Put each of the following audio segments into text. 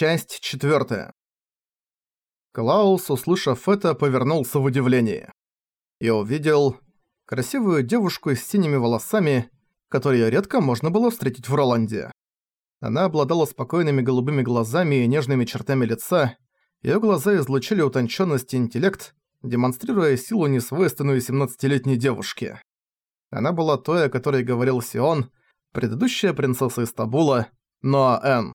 Часть четвертая. Клаус, услышав это, повернулся в удивлении. И увидел красивую девушку с синими волосами, которую редко можно было встретить в Роланде. Она обладала спокойными голубыми глазами и нежными чертами лица, её глаза излучили утончённость и интеллект, демонстрируя силу, несвойственную 17-летней девушке. Она была той, о которой говорил Сион, предыдущая принцесса из Табула, Ноа Эн.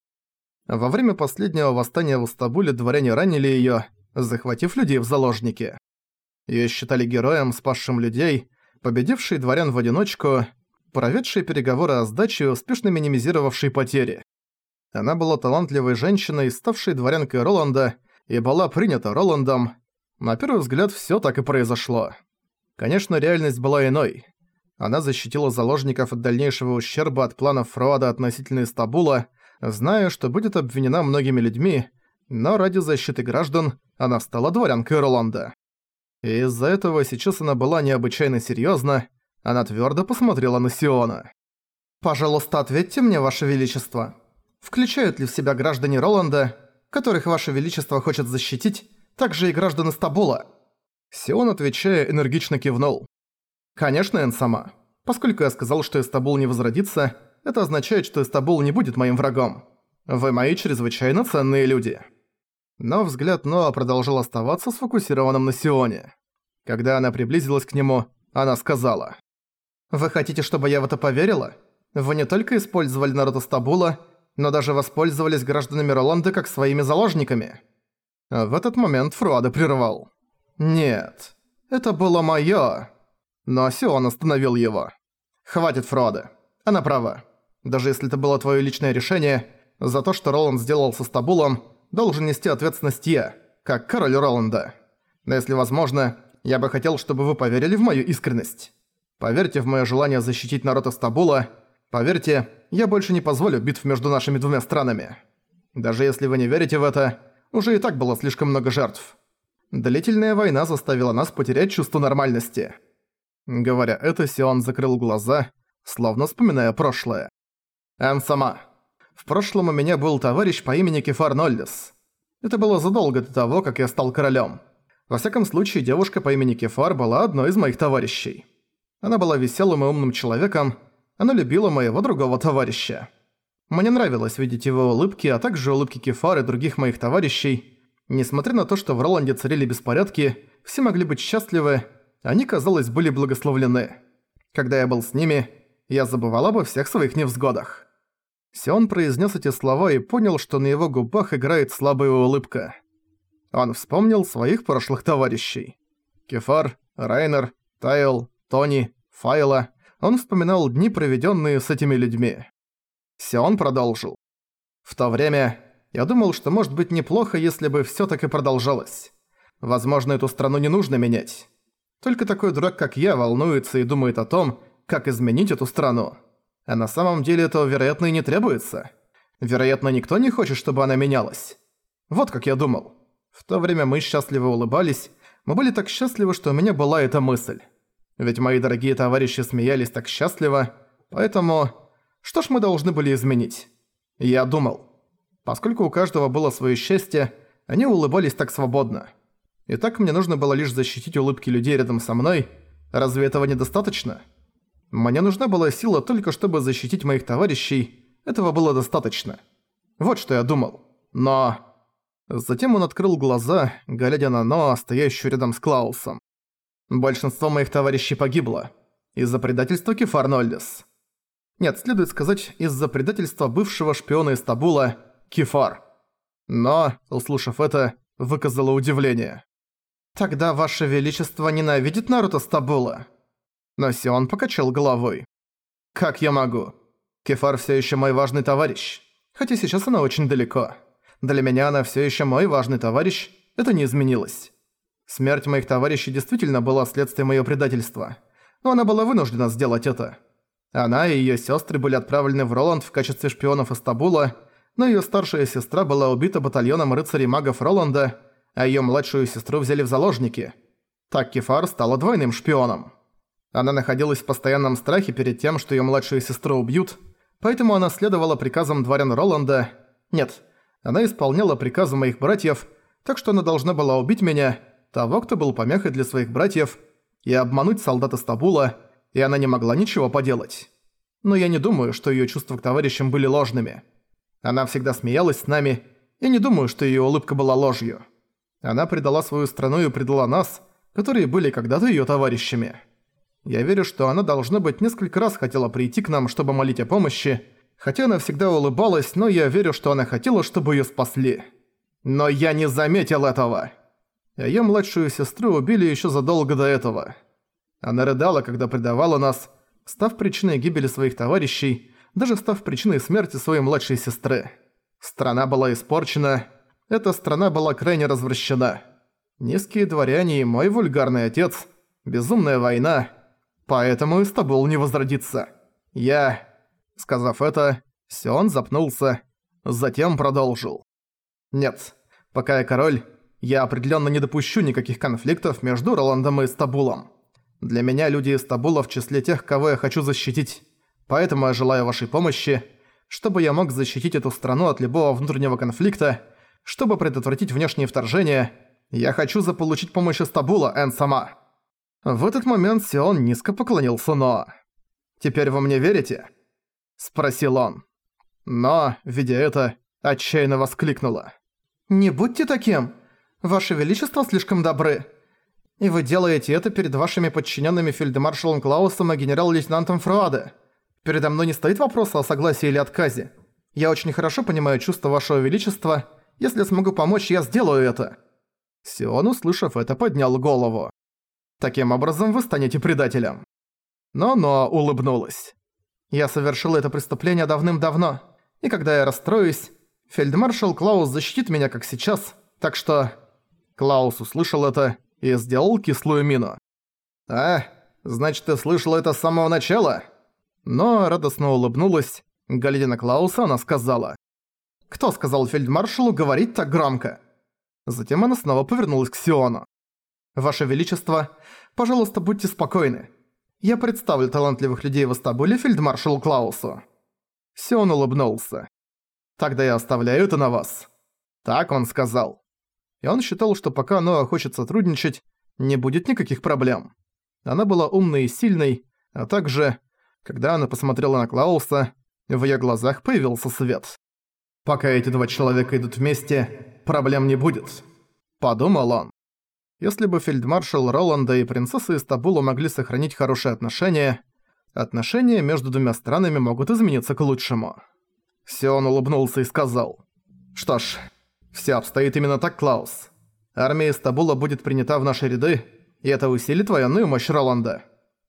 Во время последнего восстания в Истабуле дворяне ранили её, захватив людей в заложники. Её считали героем, спасшим людей, победивший дворян в одиночку, проведший переговоры о сдаче и успешно минимизировавшей потери. Она была талантливой женщиной, ставшей дворянкой Роланда, и была принята Роландом. На первый взгляд всё так и произошло. Конечно, реальность была иной. Она защитила заложников от дальнейшего ущерба от планов Фроада относительно Истабула, зная, что будет обвинена многими людьми, но ради защиты граждан она стала дворянкой Роланда. И из-за этого сейчас она была необычайно серьёзна, она твёрдо посмотрела на Сиона. «Пожалуйста, ответьте мне, Ваше Величество, включают ли в себя граждане Роланда, которых Ваше Величество хочет защитить, также и граждан Стабула?» Сион, отвечая, энергично кивнул. «Конечно, Эн сама. Поскольку я сказал, что Истабул не возродится, это означает, что Истабул не будет моим врагом. Вы мои чрезвычайно ценные люди». Но взгляд Ноа продолжал оставаться сфокусированным на Сионе. Когда она приблизилась к нему, она сказала. «Вы хотите, чтобы я в это поверила? Вы не только использовали народ Истабула, но даже воспользовались гражданами Роланды как своими заложниками». В этот момент Фруада прервал. «Нет, это было моё». Но Сион остановил его. «Хватит, Фруада. Она права. Даже если это было твое личное решение, за то, что Роланд сделал со Стабулом, должен нести ответственность я, как король Роланда. Но если возможно, я бы хотел, чтобы вы поверили в мою искренность. Поверьте в мое желание защитить народ Стабула. Поверьте, я больше не позволю битв между нашими двумя странами. Даже если вы не верите в это, уже и так было слишком много жертв. Длительная война заставила нас потерять чувство нормальности. Говоря это, Сион закрыл глаза, словно вспоминая прошлое. Эм сама. В прошлом у меня был товарищ по имени Кефар Ноллис. Это было задолго до того, как я стал королем. Во всяком случае, девушка по имени Кефар была одной из моих товарищей. Она была веселым и умным человеком, она любила моего другого товарища. Мне нравилось видеть его улыбки, а также улыбки Кефар и других моих товарищей. Несмотря на то, что в Роланде царили беспорядки, все могли быть счастливы, они, казалось, были благословлены. Когда я был с ними, я забывал обо всех своих невзгодах. Сион произнес эти слова и понял, что на его губах играет слабая улыбка. Он вспомнил своих прошлых товарищей. Кефар, Райнер, Тайл, Тони, Файла. Он вспоминал дни, проведенные с этими людьми. Сион продолжил. В то время я думал, что может быть неплохо, если бы все так и продолжалось. Возможно, эту страну не нужно менять. Только такой дурак, как я, волнуется и думает о том, как изменить эту страну. А на самом деле этого, вероятно, и не требуется. Вероятно, никто не хочет, чтобы она менялась. Вот как я думал. В то время мы счастливо улыбались. Мы были так счастливы, что у меня была эта мысль. Ведь мои дорогие товарищи смеялись так счастливо. Поэтому... Что ж мы должны были изменить? Я думал. Поскольку у каждого было свое счастье, они улыбались так свободно. И так мне нужно было лишь защитить улыбки людей рядом со мной. Разве этого недостаточно? Мне нужна была сила только чтобы защитить моих товарищей. Этого было достаточно. Вот что я думал. Но... Затем он открыл глаза, глядя на Ноа, стоящую рядом с Клаусом. Большинство моих товарищей погибло. Из-за предательства Кефар Нольдис. Нет, следует сказать, из-за предательства бывшего шпиона из Табула Кефар. Но, услышав это, выказала удивление. «Тогда Ваше Величество ненавидит Наруто Стабула?» Но Сион покачал головой. «Как я могу? Кефар все еще мой важный товарищ. Хотя сейчас она очень далеко. Для меня она все еще мой важный товарищ. Это не изменилось. Смерть моих товарищей действительно была следствием моего предательства. Но она была вынуждена сделать это. Она и ее сестры были отправлены в Роланд в качестве шпионов из Табула, но ее старшая сестра была убита батальоном рыцарей-магов Роланда, а ее младшую сестру взяли в заложники. Так Кефар стала двойным шпионом. Она находилась в постоянном страхе перед тем, что ее младшую сестру убьют, поэтому она следовала приказам дворян Роланда. Нет, Она исполняла приказы моих братьев, так что она должна была убить меня, того, кто был помехой для своих братьев, и обмануть солдата Стабула, и она не могла ничего поделать. Но я не думаю, что её чувства к товарищам были ложными. Она всегда смеялась с нами, и не думаю, что её улыбка была ложью. Она предала свою страну и предала нас, которые были когда-то её товарищами. Я верю, что она, должно быть, несколько раз хотела прийти к нам, чтобы молить о помощи, хотя она всегда улыбалась, но я верю, что она хотела, чтобы её спасли. Но я не заметил этого. А её младшую сестру убили ещё задолго до этого. Она рыдала, когда предавала нас, став причиной гибели своих товарищей, даже став причиной смерти своей младшей сестры. Страна была испорчена, эта страна была крайне развращена. Низкие дворяне и мой вульгарный отец, безумная война, поэтому Истабул не возродится. Я... Сказав это, Сион запнулся, затем продолжил. Нет, пока я король, я определенно не допущу никаких конфликтов между Роландом и Стабулом. Для меня люди из Стабула в числе тех, кого я хочу защитить. Поэтому я желаю вашей помощи, чтобы я мог защитить эту страну от любого внутреннего конфликта, чтобы предотвратить внешние вторжения. Я хочу заполучить помощь из Стабула, Эн сама». В этот момент Сион низко поклонился Но. «Теперь вы мне верите?» – спросил он. Но, видя это, отчаянно воскликнула. «Не будьте таким! Ваше Величество слишком добры!» И вы делаете это перед вашими подчиненными фельдмаршалом Клаусом и генерал-лейтенантом Фруаде. Передо мной не стоит вопроса о согласии или отказе. Я очень хорошо понимаю чувства вашего величества. Если смогу помочь, я сделаю это». Сион, услышав это, поднял голову. «Таким образом вы станете предателем». Но-но улыбнулась. «Я совершила это преступление давным-давно, и когда я расстроюсь, фельдмаршал Клаус защитит меня, как сейчас, так что...» Клаус услышал это и сделал кислую мину. «А, значит, ты слышал это с самого начала?» Но радостно улыбнулась. Глядя на Клауса, она сказала. «Кто сказал фельдмаршалу говорить так громко?» Затем она снова повернулась к Сиону. «Ваше Величество, пожалуйста, будьте спокойны. Я представлю талантливых людей в Астабуле фельдмаршалу Клаусу». Сион улыбнулся. «Тогда я оставляю это на вас». Так он сказал и он считал, что пока Ноа хочет сотрудничать, не будет никаких проблем. Она была умной и сильной, а также, когда она посмотрела на Клауса, в её глазах появился свет. «Пока эти два человека идут вместе, проблем не будет», — подумал он. Если бы фельдмаршал Роланда и принцесса из Табула могли сохранить хорошие отношения, отношения между двумя странами могут измениться к лучшему. Сион улыбнулся и сказал, «Что ж, Всё обстоит именно так, Клаус. Армия Стабула будет принята в наши ряды, и это усилит военную мощь Роланда.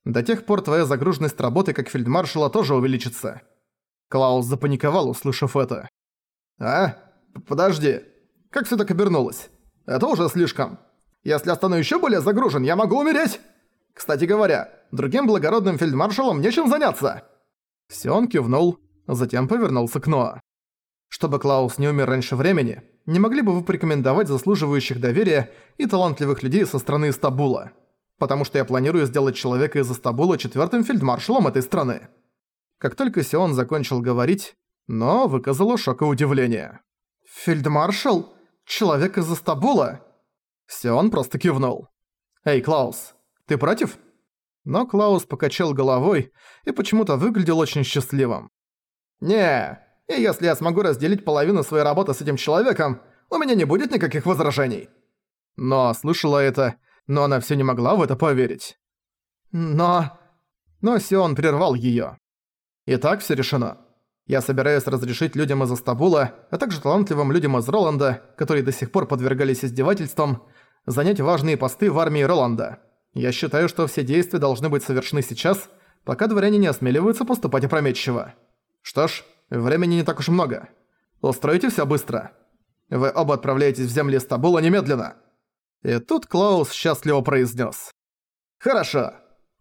До тех пор твоя загруженность работы как фельдмаршала тоже увеличится». Клаус запаниковал, услышав это. «А? Подожди. Как всё так обернулось? Это уже слишком. Если я стану ещё более загружен, я могу умереть! Кстати говоря, другим благородным фельдмаршалом нечем заняться!» Сион кивнул, затем повернулся к Ноа. Чтобы Клаус не умер раньше времени, не могли бы вы порекомендовать заслуживающих доверия и талантливых людей со страны Истабула? Потому что я планирую сделать человека из Истабула четвертым фельдмаршалом этой страны». Как только Сион закончил говорить, но выказала шок и удивление. «Фельдмаршал? Человек из Истабула?» Сион просто кивнул. «Эй, Клаус, ты против?» Но Клаус покачал головой и почему-то выглядел очень счастливым. «Не, и если я смогу разделить половину своей работы с этим человеком, у меня не будет никаких возражений». Но слышала это, но она все не могла в это поверить. Но... Но Сион прервал её. Итак, все решено. Я собираюсь разрешить людям из Астабула, а также талантливым людям из Роланда, которые до сих пор подвергались издевательствам, занять важные посты в армии Роланда. Я считаю, что все действия должны быть совершены сейчас, пока дворяне не осмеливаются поступать опрометчиво. Что ж, Времени не так уж много. Устройте все быстро. Вы оба отправляетесь в земли Стабула немедленно». И тут Клаус счастливо произнес: «Хорошо.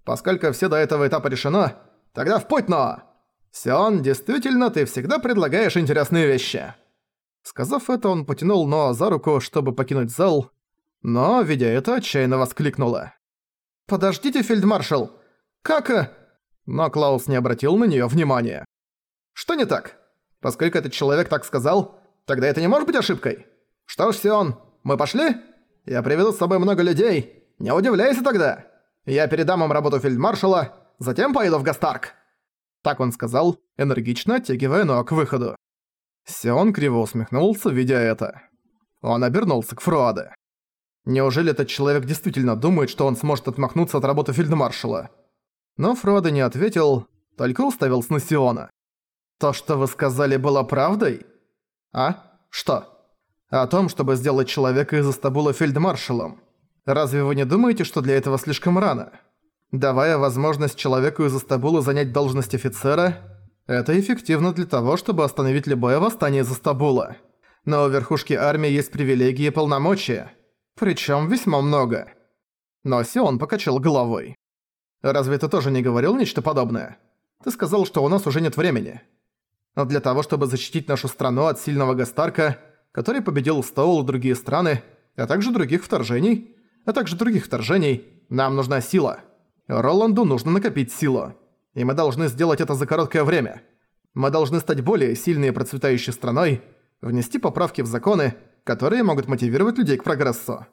Поскольку все до этого этапа решено, тогда в путь, но... Сион, действительно, ты всегда предлагаешь интересные вещи». Сказав это, он потянул Ноа за руку, чтобы покинуть зал, но, видя это, отчаянно воскликнула. «Подождите, фельдмаршал! Как...» э?» Но Клаус не обратил на неё внимания. Что не так? Поскольку этот человек так сказал, Тогда это не может быть ошибкой? Что ж, Сион, мы пошли? Я приведу с собой много людей. Не удивляйся тогда. Я передам им работу фельдмаршала, затем поеду в Гастарк». Так он сказал, энергично оттягивая ног к выходу. Сион криво усмехнулся, видя это. Он обернулся к Фруаде. Неужели этот человек действительно думает, что он сможет отмахнуться от работы фельдмаршала? Но Фруаде не ответил, только уставился на Сиона. «То, что вы сказали, было правдой?» «А? Что?» «О том, чтобы сделать человека из Астабула фельдмаршалом. Разве вы не думаете, что для этого слишком рано? Давая возможность человеку из Астабула занять должность офицера, это эффективно для того, чтобы остановить любое восстание из Астабула. Но у верхушки армии есть привилегии и полномочия. Причем весьма много». Но Сион покачал головой. «Разве ты тоже не говорил нечто подобное? Ты сказал, что у нас уже нет времени. Но для того, чтобы защитить нашу страну от сильного Гастарка, который победил Стоул и другие страны, а также других вторжений, а также других вторжений, нам нужна сила. Роланду нужно накопить силу. И мы должны сделать это за короткое время. Мы должны стать более сильной и процветающей страной, внести поправки в законы, которые могут мотивировать людей к прогрессу.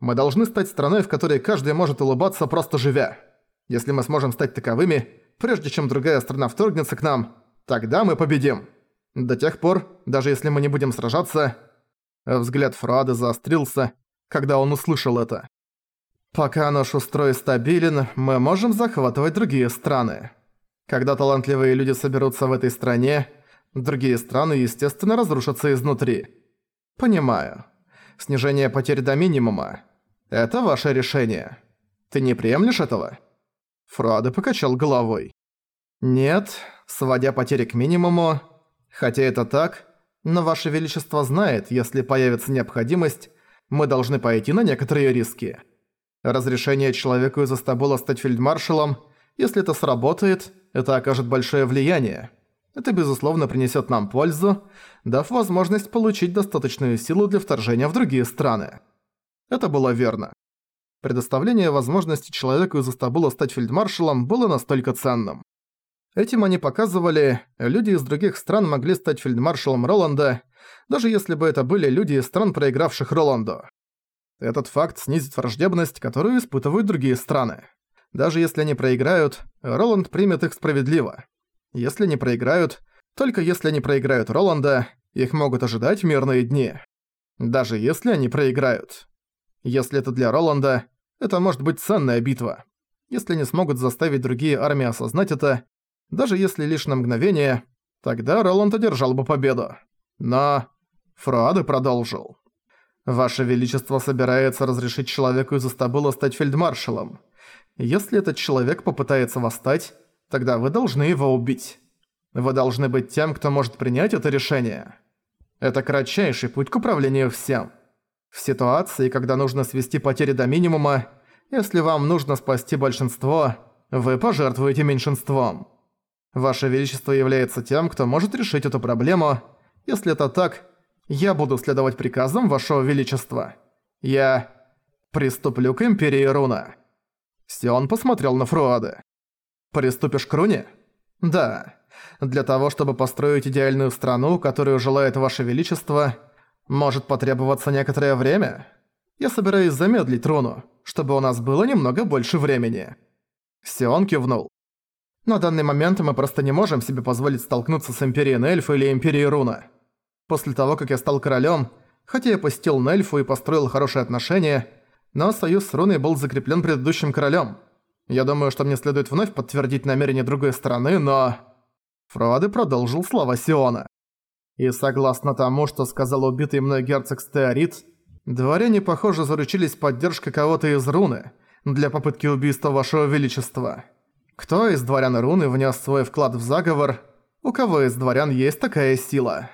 Мы должны стать страной, в которой каждый может улыбаться просто живя. Если мы сможем стать таковыми, прежде чем другая страна вторгнется к нам, тогда мы победим. До тех пор, даже если мы не будем сражаться... Взгляд Фруада заострился, когда он услышал это. Пока наш устрой стабилен, мы можем захватывать другие страны. Когда талантливые люди соберутся в этой стране, другие страны, естественно, разрушатся изнутри. Понимаю. Снижение потерь до минимума. Это ваше решение. Ты не приемлешь этого? Фруаде покачал головой. Нет, сводя потери к минимуму, хотя это так, но Ваше Величество знает, если появится необходимость, мы должны пойти на некоторые риски. Разрешение человеку из Астабула стать фельдмаршалом, если это сработает, это окажет большое влияние. Это, безусловно, принесет нам пользу, дав возможность получить достаточную силу для вторжения в другие страны. Это было верно. Предоставление возможности человеку из Астабула стать фельдмаршалом было настолько ценным. Этим они показывали, люди из других стран могли стать фельдмаршалом Роланда, даже если бы это были люди из стран, проигравших Роланду. Этот факт снизит враждебность, которую испытывают другие страны. Даже если они проиграют, Роланд примет их справедливо. Если не проиграют, только если они проиграют Роланда, их могут ожидать мирные дни. Даже если они проиграют. Если это для Роланда, это может быть ценная битва. Если не смогут заставить другие армии осознать это, даже если лишь на мгновение, тогда Роланд одержал бы победу. Но... Фруаде продолжил. «Ваше Величество собирается разрешить человеку из Астабула стать фельдмаршалом. Если этот человек попытается восстать, тогда вы должны его убить. Вы должны быть тем, кто может принять это решение. Это кратчайший путь к управлению всем. В ситуации, когда нужно свести потери до минимума, если вам нужно спасти большинство, вы пожертвуете меньшинством. Ваше Величество является тем, кто может решить эту проблему. Если это так, я буду следовать приказам Вашего Величества. Я приступлю к Империи Руна». Сион посмотрел на Фруада. «Приступишь к Руне?» «Да. Для того, чтобы построить идеальную страну, которую желает Ваше Величество, может потребоваться некоторое время. Я собираюсь замедлить Руну, чтобы у нас было немного больше времени». Сион кивнул. На данный момент мы просто не можем себе позволить столкнуться с Империей Нельфа или Империей Руна. После того, как я стал королем, хотя я посетил Нельфу и построил хорошие отношения, но союз с Руной был закреплен предыдущим королем. Я думаю, что мне следует вновь подтвердить намерение другой стороны, но... Фруаде продолжил слова Сиона. И согласно тому, что сказал убитый мной герцог Стеорит, дворяне, похоже, заручились поддержкой кого-то из Руны для попытки убийства вашего величества. Кто из дворян Руны внес свой вклад в заговор? У кого из дворян есть такая сила?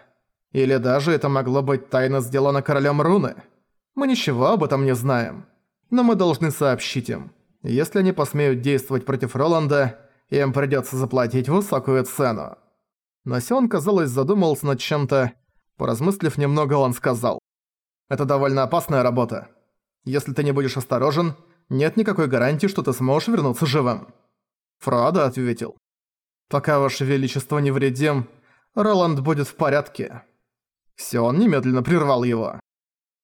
Или даже это могло быть тайно сделано королем Руны? Мы ничего об этом не знаем. Но мы должны сообщить им. Если они посмеют действовать против Роланда, им придётся заплатить высокую цену. Но Сион, казалось, задумался над чем-то. Поразмыслив немного, он сказал. «Это довольно опасная работа. Если ты не будешь осторожен, нет никакой гарантии, что ты сможешь вернуться живым». Фруада ответил. «Пока Ваше Величество невредим, Роланд будет в порядке». Сион немедленно прервал его.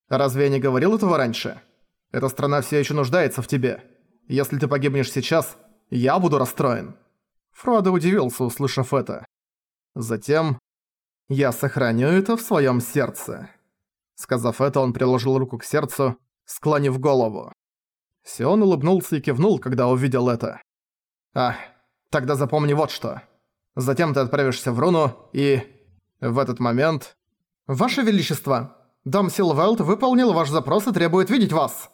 «Разве я не говорил этого раньше? Эта страна все еще нуждается в тебе. Если ты погибнешь сейчас, я буду расстроен». Фродо удивился, услышав это. Затем «Я сохраню это в своем сердце». Сказав это, он приложил руку к сердцу, склонив голову. Сион улыбнулся и кивнул, когда увидел это. «А, тогда запомни вот что. Затем ты отправишься в руну и... В этот момент... Ваше Величество, Дом Силвелд выполнил ваш запрос и требует видеть вас!»